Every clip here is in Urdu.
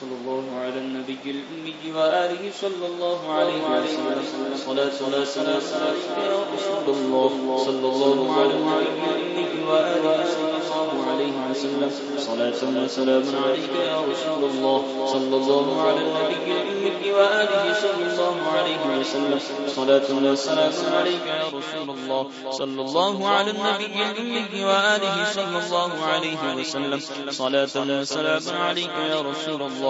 صلى الله على النبي الأمي وآله صلى الله عليه وسلم. صلاة صلاة صلاة صلاة يا رسول الله صلى الله على النبي الأمي وآله صلى الله عليه وسلم. صلاة وسلام عليك يا رسول الله صلى الله على النبي الأمي وآله صلى الله عليه وسلم. صلاة وسلام عليك يا رسول الله صلى الله على النبي الأمي وآله صلى الله عليه وسلم. صلاة وسلام عليك يا رسول الله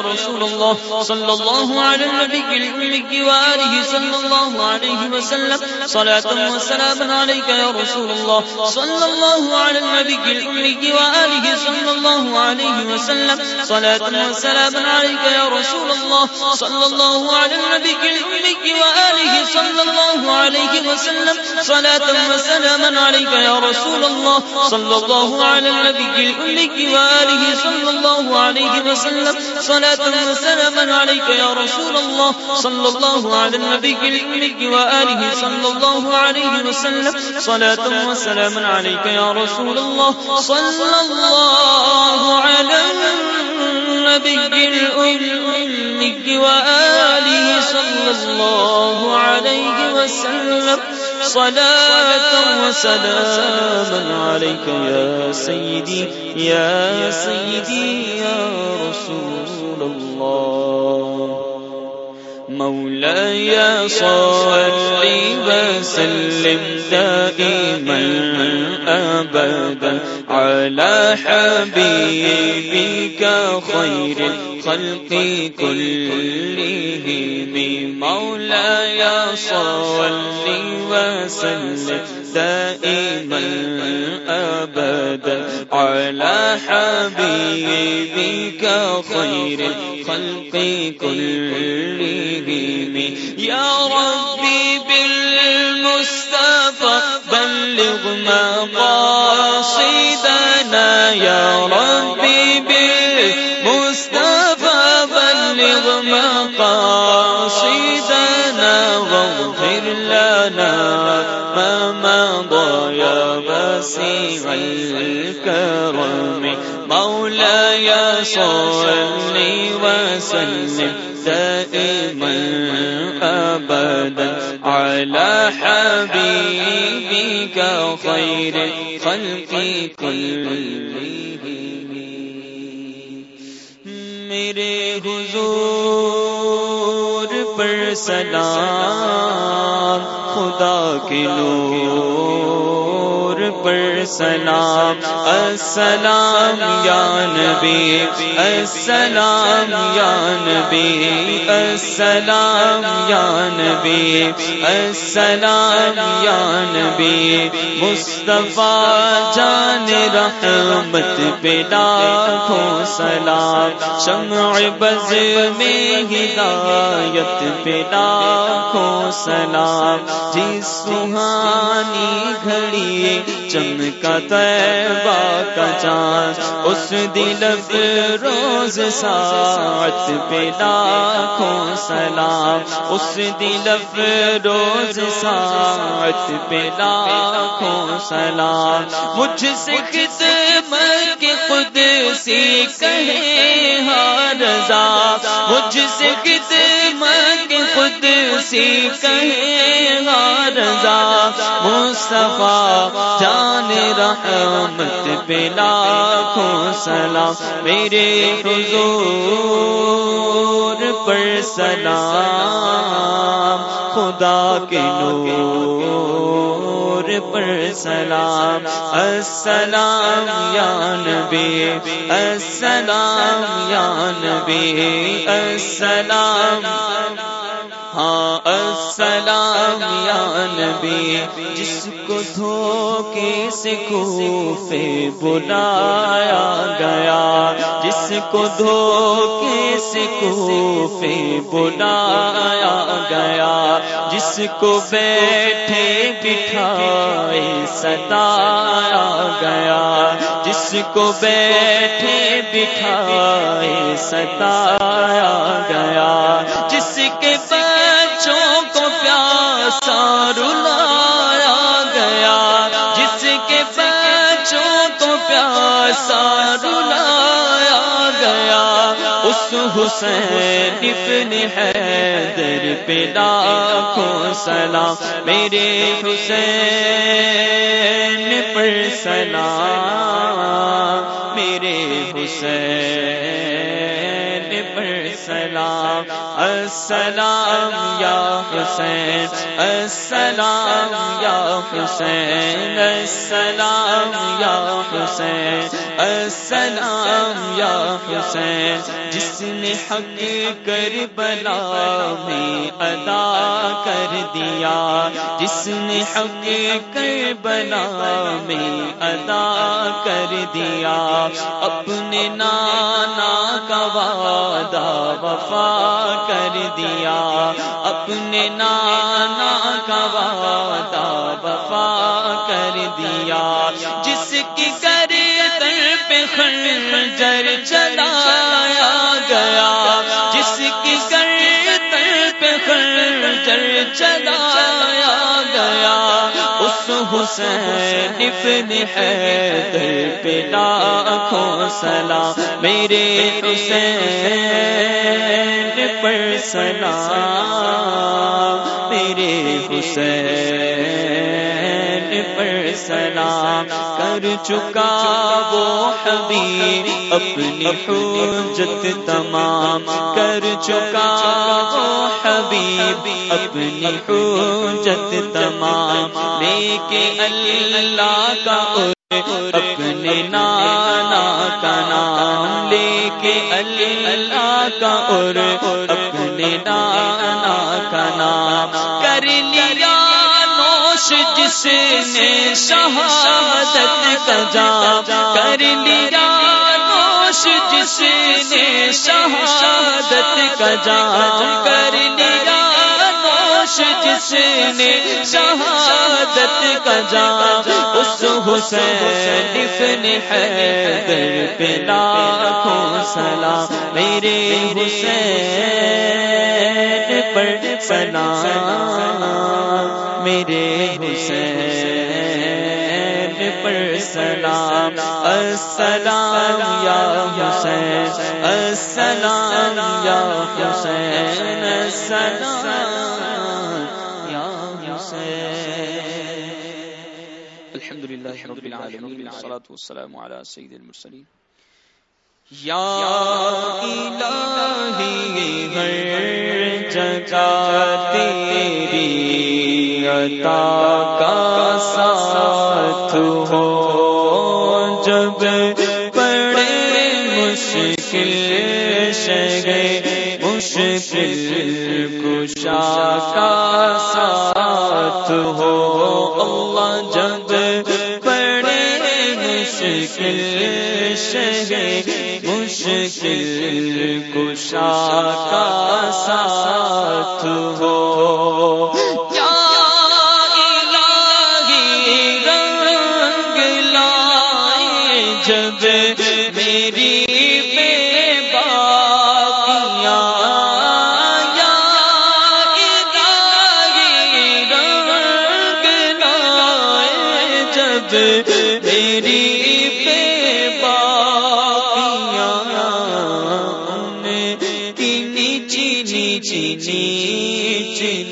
رسول الله صلى الله على النبي الأمي وآله صلى الله عليه وسلم صلاة وسلام عليك يا رسول الله صلى الله على النبي الأمي وآله صلى الله عليه وسلم صلاة وسلام عليك يا رسول الله صلى الله على النبي الأمي وآله صلى الله عليه وسلم صلاة وسلام عليك يا رسول الله صلى الله على النبي الأمي وآله صلى الله عليه وسلم صلاة وسلام عليك يا رسول الله. صلى الله على النبي الأمي وآله صلى الله عليه وسلم. صلاة وسلام عليك يا رسول الله. صلى الله على النبي الأمي وآله صلى الله عليه وسلم. صلاة وسلام عليك يا سيدي يا سيدي، يا رسول مولا مولاي صل وسلم دائما أبدا على حبيبك خير الخلق كلهم مولاي صل وسلم دائما أبدا على حبيبك خير الخلق كلهم يا ربي مقاصدنا يا ربي بالمصطفى بلغ مقاصدنا واغفر لنا ما مضى يا واسع الكرم. مولاي صل وسلم دائما ابدا على حبيبك کا خیر خلقی کل میرے حضور پر سلام خدا کے لوگ پر سلام، السلام یا نبی، السلام یا نبی، السلام یا نبی، السلام یا نبی، مصطفیٰ جان رحمت پہ لاکھوں سلام، شمع بز میں ہدایت پہ لاکھوں سلام، جس سہانی گھڑی چمکا طیبہ کا چاند، اس دل روز ساتھ پہ لاکھوں سلام، اس دل روز ساتھ پہ لاکھوں سلام۔ مجھ سے خدمت کے خود سی کہے ہاں رضا۔ مجھ سے خدمت کے خود سی کہے ہاں رضا۔ مصطفیٰ جان رحمت پہ لاکھوں سلام، میرے حضور پر سلام، خدا کے نور پر سلام۔ السلام یا نبی، السلام یا نبی، السلام۔ ہاں السلام یا نبی، جس کو دھوکے سے کوفے بلایا گیا، جس کو دھوکے سے کوفے بلایا گیا، جس کو بیٹھے بٹھائے ستایا گیا، جس کو بیٹھے بٹھائے ستایا گیا، جس کے حسین ابن حیدر پہ لاکھوں سلام میرے حسین پر سلام میرے حسین سلام السلام یا حسین، السلام یا حسین، السلام یا حسین، السلام یا حسین، جس نے حق کر بلا میں ادا کر دیا، جس نے حق کر بلا میں ادا کر دیا، اپنے نانا وفا کر دیا، اپنے نانا کا وعدہ وفا کر دیا۔ جس کی کرے پہ خنجر چلایا گیا، جس کی کرے پہ خنجر چلایا گیا۔ اس حسین ابن حیدر پہ لاکھوں سلام، میرے حسین پر سلام میرے حسین پر سلام کر چکا وہ حبیب اپنی حجت تمام کر چکا وہ حبیب اپنی حجت تمام لے کے اللہ کا اپنے نانا کا نام لے کے اللہ کا اور اپنے نانا کا نام کر لیا نوش جس نے شہادت کا جام کر لیا نوش جس نے شہادت کا جام شہادت کا جام اس حسین ابن حیدر پہ لاکھوں سلام، میرے حسین پر سلام، میرے حسین پر سلام، السلام یا حسین، السلام یا حسین، السلام۔ لله رب العالمين والصلاة والسلام على سيد المرسلين یا الہی ہر جگہ تیری عطا کا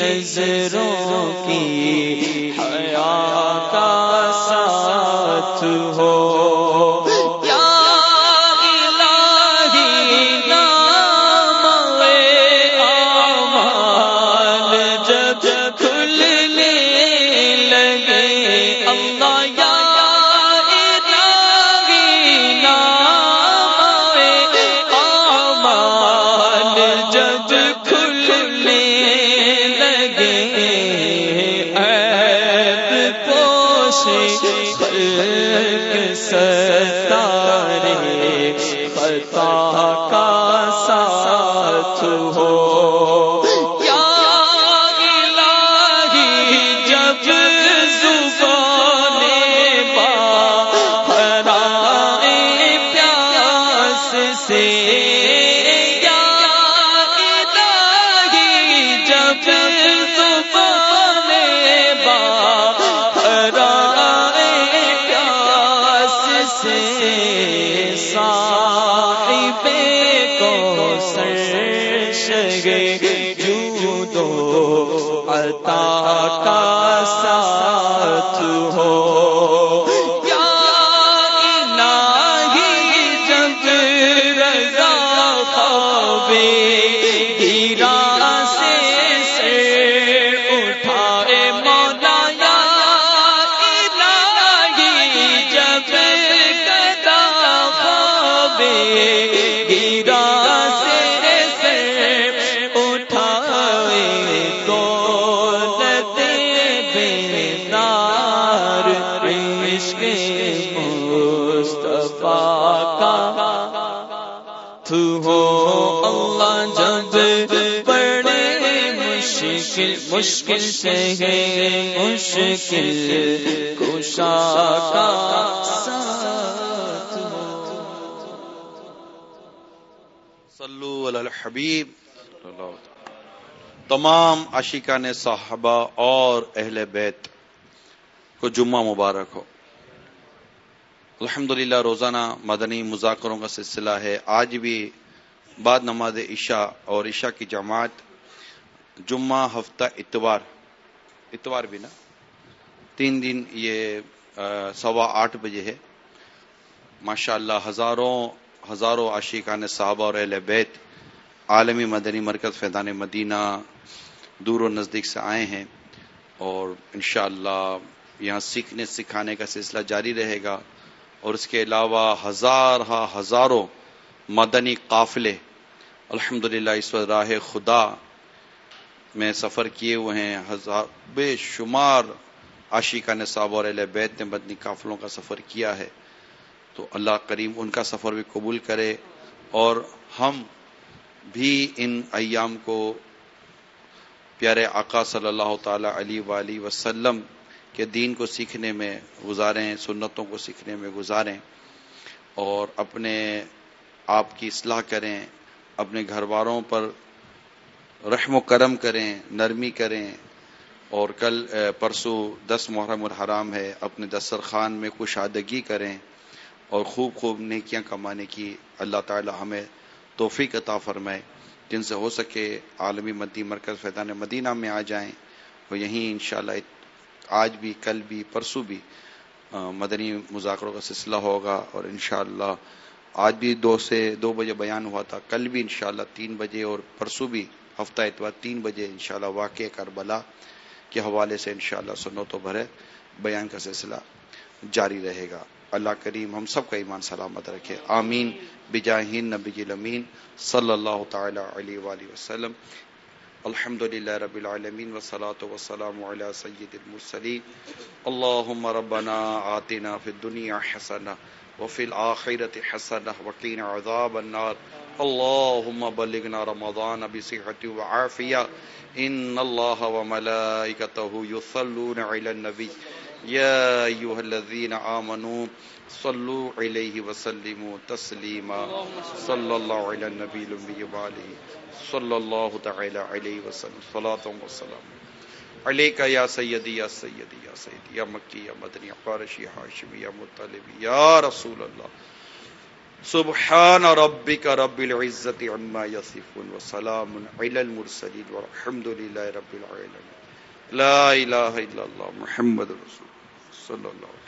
نظروں کی حیا کا ساتھ ہو۔ سے مشکل سے ہے، مشکل کشا کا صلو علی الحبیب۔ تمام عاشقان صحابہ اور اہل بیت، کو جمعہ مبارک ہو۔ الحمدللہ، روزانہ مدنی مذاکروں کا سلسلہ ہے۔ آج بھی بعد نماز عشاء اور عشاء کی جماعت جمعہ، ہفتہ، اتوار۔ اتوار بھی نا۔ تین دن یہ سوا آٹھ بجے ہے۔ ماشاء اللہ ہزاروں ہزاروں عاشقان صحابہ اور اہل بیت عالمی مدنی مرکز فیضان مدینہ دور و نزدیک سے آئے ہیں اور انشاءاللہ اللہ یہاں سیکھنے، سکھانے کا سلسلہ جاری رہے گا۔ اور اس کے علاوہ ہزار ہزاروں مدنی قافلے۔ الحمدللہ، اس وقت راہ خدا میں سفر کیے ہوئے ہیں، ہزار، بے شمار عاشقہ نے صاحب اور اہل بیت نے بدنی قافلوں کا سفر کیا ہے۔ تو اللہ کریم ان کا سفر بھی قبول کرے اور ہم بھی ان ایام کو پیارے آقا صلی اللہ تعالی علی ولی وسلم کے دین کو سیکھنے میں گزاریں، سنتوں کو سیکھنے میں گزاریں اور اپنے آپ کی اصلاح کریں، اپنے گھر والوں پر رحم و کرم کریں، نرمی کریں۔ اور کل پرسوں دس محرم الحرام ہے، اپنے دسترخوان میں کشادگی کریں اور خوب خوب نیکیاں کمانے کی اللہ تعالی ہمیں توفیق عطا فرمائے۔ جن سے ہو سکے عالمی مدی مرکز فیضان مدینہ میں آ جائیں۔ اور یہیں انشاءاللہ آج بھی، کل بھی، پرسوں بھی مدنی مذاکروں کا سلسلہ ہوگا۔ اور انشاءاللہ آج بھی دو سے دو بجے بیان ہوا تھا، کل بھی انشاءاللہ تین بجے اور پرسوں بھی ہفتہ اتوار تین بجے انشاءاللہ واقع کربلا کے حوالے سے انشاءاللہ سنو تو بھرے بیان کا سلسلہ جاری رہے گا۔ اللہ کریم ہم سب کا ایمان سلامت رکھے۔ آمین۔ بجاہین نبی جی الامین صلی اللہ تعالی علیہ وآلہ وسلم۔ الحمد للہ رب العالمین والصلاة والسلام علی سید المرسلین۔ اللہم ربنا آتنا فی الدنیا حسنہ۔ وفي الآخرة حسنة وقنا عذاب النار. اللهم بلغنا رمضان بصحة وعافية. إن الله وملائكته يصلون على النبي. يا أيها الذين آمنوا صلوا عليه وسلموا تسليما. صلى الله على النبي الأمي وعليه صلى الله تعالى عليه وسلم. صلاة وسلام. عليك کا یا سیدی یا سیدی یا سیدی، یا مکی، یا مدنی قارشی يا هاشمي يا مطلبي يا رسول اللہ۔ سبحان ربک رب العزت عما يصفون وسلام علی المرسلین والحمد للہ رب العالمین۔ لا الہ الا اللہ، محمد رسول صلی اللہ علیہ وسلم